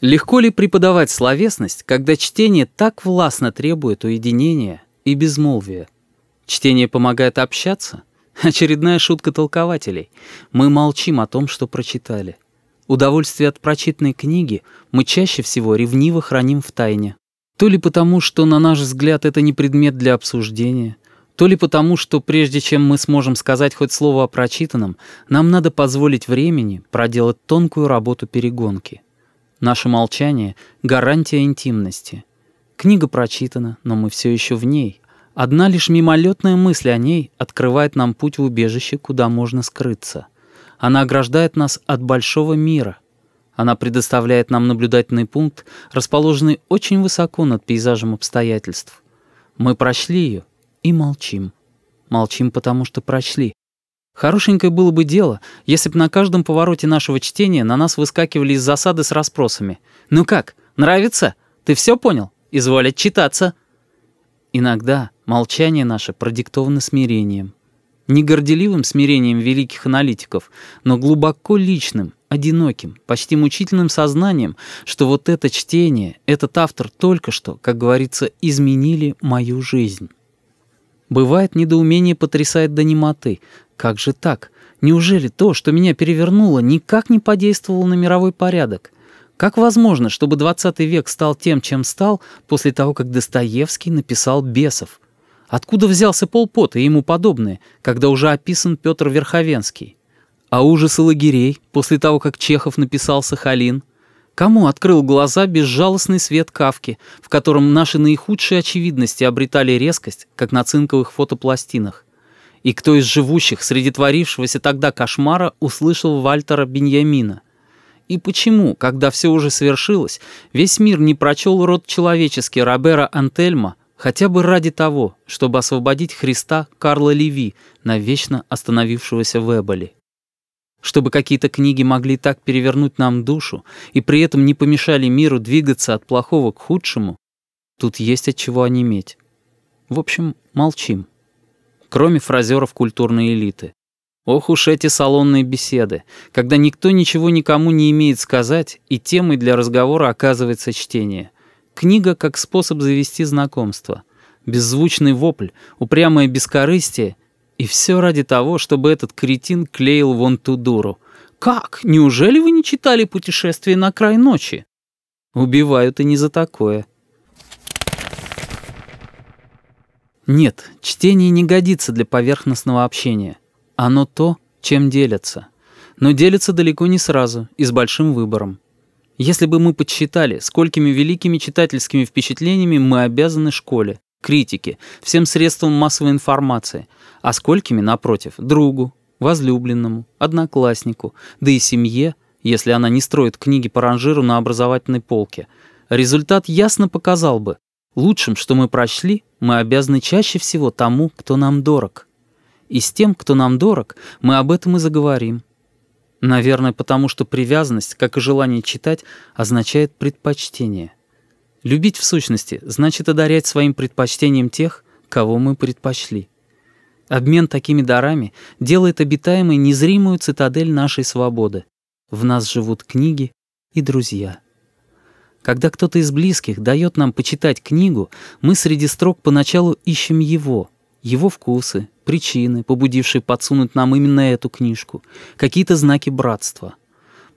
Легко ли преподавать словесность, когда чтение так властно требует уединения и безмолвия? Чтение помогает общаться? Очередная шутка толкователей. Мы молчим о том, что прочитали. Удовольствие от прочитанной книги мы чаще всего ревниво храним в тайне. То ли потому, что, на наш взгляд, это не предмет для обсуждения, то ли потому, что прежде чем мы сможем сказать хоть слово о прочитанном, нам надо позволить времени проделать тонкую работу перегонки. Наше молчание — гарантия интимности. Книга прочитана, но мы все еще в ней. Одна лишь мимолетная мысль о ней открывает нам путь в убежище, куда можно скрыться. Она ограждает нас от большого мира. Она предоставляет нам наблюдательный пункт, расположенный очень высоко над пейзажем обстоятельств. Мы прошли ее, и молчим. Молчим, потому что прочли. Хорошенькое было бы дело, если бы на каждом повороте нашего чтения на нас выскакивали из засады с расспросами. «Ну как, нравится? Ты все понял? Изволь отчитаться!» Иногда молчание наше продиктовано смирением. Не горделивым смирением великих аналитиков, но глубоко личным, одиноким, почти мучительным сознанием, что вот это чтение, этот автор только что, как говорится, изменили мою жизнь. Бывает, недоумение потрясает до немоты. Как же так? Неужели то, что меня перевернуло, никак не подействовало на мировой порядок? Как возможно, чтобы 20 век стал тем, чем стал, после того, как Достоевский написал «Бесов»? Откуда взялся Пол Пот и ему подобные, когда уже описан Петр Верховенский? А ужасы лагерей, после того, как Чехов написал «Сахалин»? Кому открыл глаза безжалостный свет Кавки, в котором наши наихудшие очевидности обретали резкость, как на цинковых фотопластинах? И кто из живущих среди творившегося тогда кошмара услышал Вальтера Беньямина? И почему, когда все уже свершилось, весь мир не прочел род человеческий Робера Антельма хотя бы ради того, чтобы освободить Христа Карла Леви, навечно остановившегося в Эболи? Чтобы какие-то книги могли так перевернуть нам душу и при этом не помешали миру двигаться от плохого к худшему, тут есть от чего онеметь. В общем, молчим. Кроме фразеров культурной элиты. Ох уж эти салонные беседы, когда никто ничего никому не имеет сказать, и темой для разговора оказывается чтение. Книга как способ завести знакомство. Беззвучный вопль, упрямое бескорыстие и все ради того, чтобы этот кретин клеил вон ту дуру. «Как? Неужели вы не читали «Путешествие на край ночи»?» Убивают и не за такое. Нет, чтение не годится для поверхностного общения. Оно то, чем делятся. Но делятся далеко не сразу и с большим выбором. Если бы мы подсчитали, сколькими великими читательскими впечатлениями мы обязаны школе, критике, всем средствам массовой информации, а сколькими, напротив, другу, возлюбленному, однокласснику, да и семье, если она не строит книги по ранжиру на образовательной полке. Результат ясно показал бы, лучшим, что мы прочли, мы обязаны чаще всего тому, кто нам дорог. И с тем, кто нам дорог, мы об этом и заговорим. Наверное, потому что привязанность, как и желание читать, означает предпочтение. Любить в сущности значит одарять своим предпочтением тех, кого мы предпочли. Обмен такими дарами делает обитаемой незримую цитадель нашей свободы. В нас живут книги и друзья. Когда кто-то из близких дает нам почитать книгу, мы среди строк поначалу ищем его, его вкусы, причины, побудившие подсунуть нам именно эту книжку, какие-то знаки братства.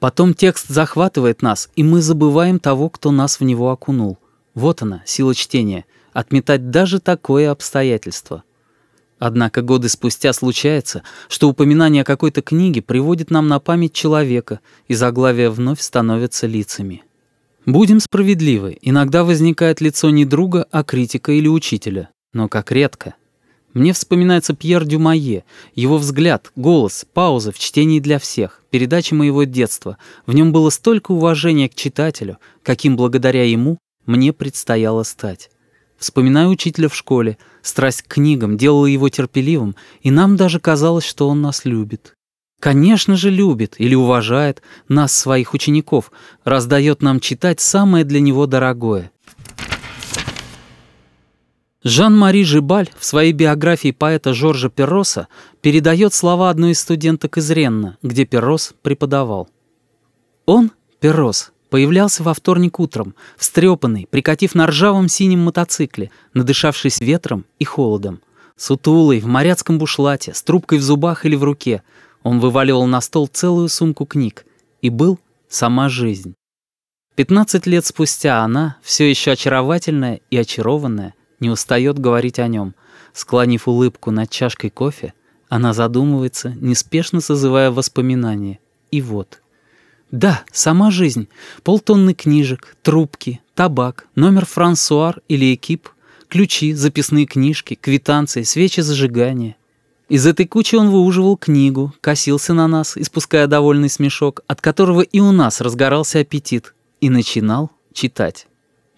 Потом текст захватывает нас, и мы забываем того, кто нас в него окунул. Вот она, сила чтения, отметать даже такое обстоятельство. Однако годы спустя случается, что упоминание какой-то книге приводит нам на память человека, и заглавия вновь становятся лицами. Будем справедливы, иногда возникает лицо не друга, а критика или учителя, но как редко. Мне вспоминается Пьер Дюмае, его взгляд, голос, пауза в чтении для всех, передача моего детства. В нем было столько уважения к читателю, каким благодаря ему мне предстояло стать. Вспоминаю учителя в школе, страсть к книгам делала его терпеливым, и нам даже казалось, что он нас любит. Конечно же любит или уважает нас, своих учеников, раздает нам читать самое для него дорогое. Жан-Мари Жибаль в своей биографии поэта Жоржа Перроса передает слова одной из студенток из Ренна, где Перрос преподавал. Он, Перрос, появлялся во вторник утром, встрепанный, прикатив на ржавом синем мотоцикле, надышавшись ветром и холодом. Сутулый, в моряцком бушлате, с трубкой в зубах или в руке, он вываливал на стол целую сумку книг и был сама жизнь. Пятнадцать лет спустя она, все еще очаровательная и очарованная, не устает говорить о нем. Склонив улыбку над чашкой кофе, она задумывается, неспешно созывая воспоминания. И вот. Да, сама жизнь. Полтонны книжек, трубки, табак, номер Франсуар или экип, ключи, записные книжки, квитанции, свечи зажигания. Из этой кучи он выуживал книгу, косился на нас, испуская довольный смешок, от которого и у нас разгорался аппетит, и начинал читать.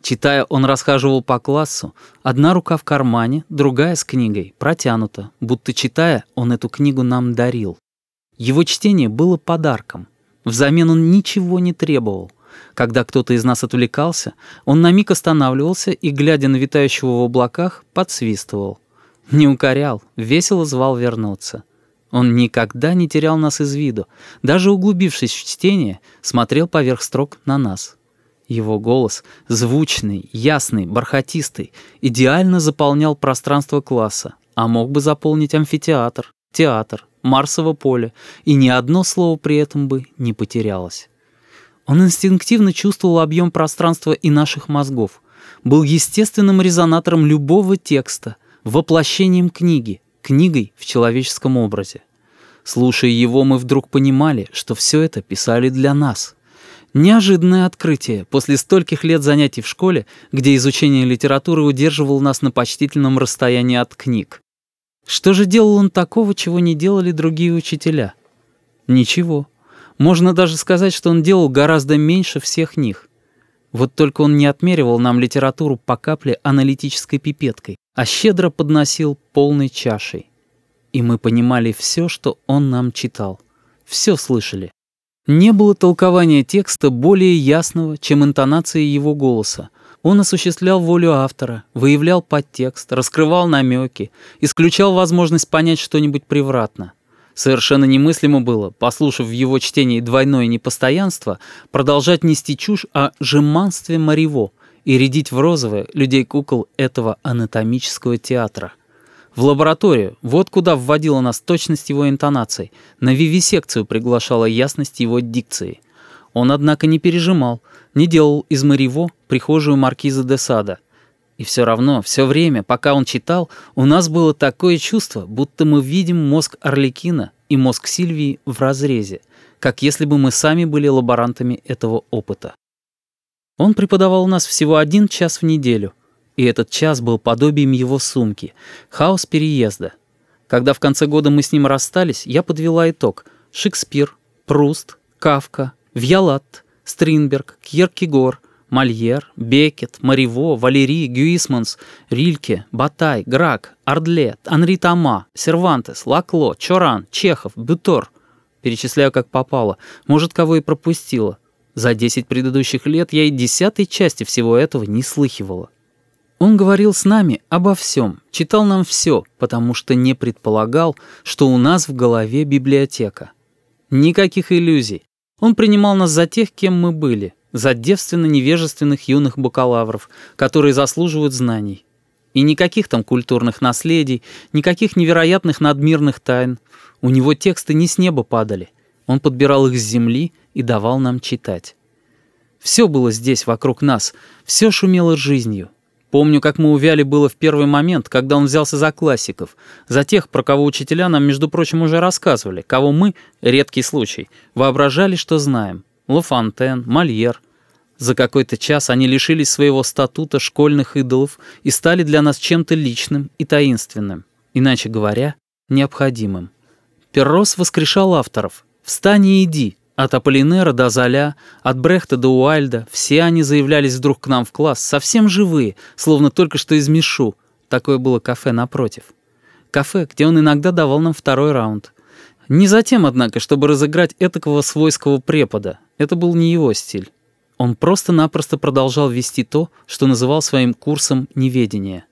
Читая, он расхаживал по классу, одна рука в кармане, другая с книгой, протянута, будто читая, он эту книгу нам дарил. Его чтение было подарком. Взамен он ничего не требовал. Когда кто-то из нас отвлекался, он на миг останавливался и, глядя на витающего в облаках, подсвистывал. Не укорял, весело звал вернуться. Он никогда не терял нас из виду, даже углубившись в чтение, смотрел поверх строк на нас. Его голос, звучный, ясный, бархатистый, идеально заполнял пространство класса, а мог бы заполнить амфитеатр, театр, Марсово поле, и ни одно слово при этом бы не потерялось. Он инстинктивно чувствовал объем пространства и наших мозгов, был естественным резонатором любого текста, воплощением книги, книгой в человеческом образе. Слушая его, мы вдруг понимали, что все это писали для нас — Неожиданное открытие после стольких лет занятий в школе, где изучение литературы удерживало нас на почтительном расстоянии от книг. Что же делал он такого, чего не делали другие учителя? Ничего. Можно даже сказать, что он делал гораздо меньше всех них. Вот только он не отмеривал нам литературу по капле аналитической пипеткой, а щедро подносил полной чашей. И мы понимали все, что он нам читал. Все слышали. Не было толкования текста более ясного, чем интонации его голоса. Он осуществлял волю автора, выявлял подтекст, раскрывал намеки, исключал возможность понять что-нибудь превратно. Совершенно немыслимо было, послушав в его чтении двойное непостоянство, продолжать нести чушь о жеманстве Мариво и рядить в розовое людей-кукол этого анатомического театра — в лабораторию, вот куда вводила нас точность его интонаций, на вивисекцию приглашала ясность его дикции. Он, однако, не пережимал, не делал из Мариво прихожую маркиза де Сада. И все равно, все время, пока он читал, у нас было такое чувство, будто мы видим мозг Орликина и мозг Сильвии в разрезе, как если бы мы сами были лаборантами этого опыта. Он преподавал у нас всего один час в неделю — и этот час был подобием его сумки, хаос переезда. Когда в конце года мы с ним расстались, я подвела итог. Шекспир, Пруст, Кавка, Вьялат, Стринберг, Кьеркегор, Мольер, Бекет, Мариво, Валерий, Гюисманс, Рильке, Батай, Грак, Ардлет, Анри Тома, Сервантес, Лакло, Чоран, Чехов, Бютор. Перечисляю, как попало. Может, кого и пропустила. За десять предыдущих лет я и десятой части всего этого не слыхивала. Он говорил с нами обо всем, читал нам все, потому что не предполагал, что у нас в голове библиотека. Никаких иллюзий. Он принимал нас за тех, кем мы были, за девственно-невежественных юных бакалавров, которые заслуживают знаний. И никаких там культурных наследий, никаких невероятных надмирных тайн. У него тексты не с неба падали. Он подбирал их с земли и давал нам читать. Все было здесь, вокруг нас, все шумело жизнью. Помню, как мы увяли было в первый момент, когда он взялся за классиков, за тех, про кого учителя нам, между прочим, уже рассказывали, кого мы, редкий случай, воображали, что знаем. Лафонтен, Мольер. За какой-то час они лишились своего статута школьных идолов и стали для нас чем-то личным и таинственным, иначе говоря, необходимым. Перрос воскрешал авторов. «Встань и иди», от Аполлинера до Золя, от Брехта до Уальда, все они заявлялись вдруг к нам в класс, совсем живые, словно только что из Мишу. Такое было кафе напротив. Кафе, где он иногда давал нам второй раунд. Не затем, однако, чтобы разыграть этакого свойского препода. Это был не его стиль. Он просто-напросто продолжал вести то, что называл своим курсом неведения.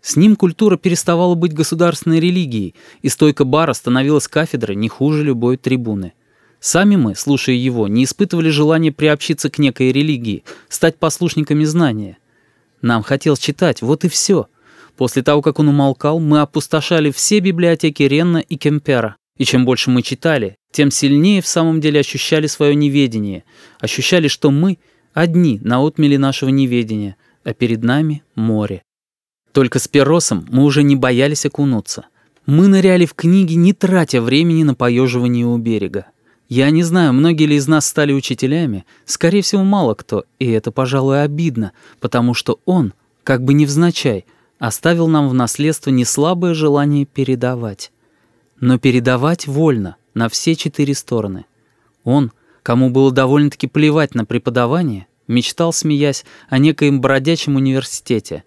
С ним культура переставала быть государственной религией, и стойка бара становилась кафедрой не хуже любой трибуны. Сами мы, слушая его, не испытывали желания приобщиться к некой религии, стать послушниками знания. Нам хотелось читать, вот и все. После того, как он умолкал, мы опустошали все библиотеки Ренна и Кемпера. И чем больше мы читали, тем сильнее в самом деле ощущали свое неведение, ощущали, что мы одни на отмеле нашего неведения, а перед нами море. Только с Перосом мы уже не боялись окунуться. Мы ныряли в книги, не тратя времени на поеживание у берега. Я не знаю, многие ли из нас стали учителями, скорее всего, мало кто, и это, пожалуй, обидно, потому что он, как бы невзначай, оставил нам в наследство неслабое желание передавать. Но передавать вольно, на все четыре стороны. Он, кому было довольно-таки плевать на преподавание, мечтал, смеясь, о некоем бродячем университете,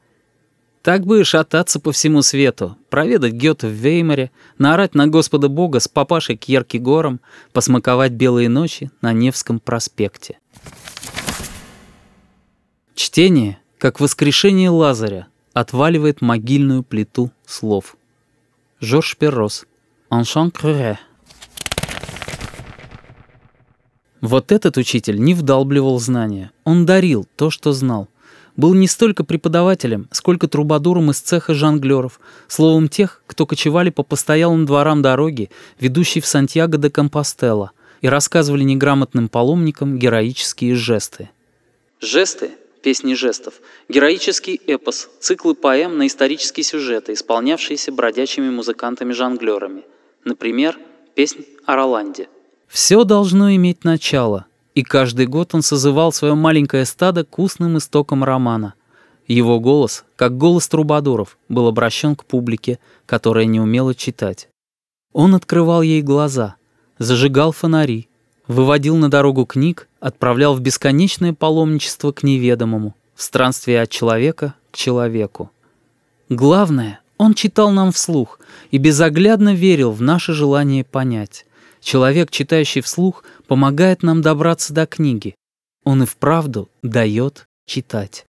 так бы и шататься по всему свету, проведать Гёте в Веймаре, наорать на Господа Бога с папашей Кьеркегором, посмаковать белые ночи на Невском проспекте. Чтение, как воскрешение Лазаря, отваливает могильную плиту слов. Жорж Перрос. «Enchant creux». Вот этот учитель не вдалбливал знания. Он дарил то, что знал был не столько преподавателем, сколько трубадуром из цеха жонглеров, словом тех, кто кочевали по постоялым дворам дороги, ведущей в Сантьяго де Компостела, и рассказывали неграмотным паломникам героические жесты. Жесты — песни жестов, героический эпос, циклы поэм на исторические сюжеты, исполнявшиеся бродячими музыкантами-жонглерами. Например, песнь о Роланде. Все должно иметь начало — и каждый год он созывал свое маленькое стадо к устным истокам романа. Его голос, как голос трубадуров, был обращен к публике, которая не умела читать. Он открывал ей глаза, зажигал фонари, выводил на дорогу книг, отправлял в бесконечное паломничество к неведомому, в странствие от человека к человеку. Главное, он читал нам вслух и безоглядно верил в наше желание понять. Человек, читающий вслух, помогает нам добраться до книги. Он и вправду дает читать.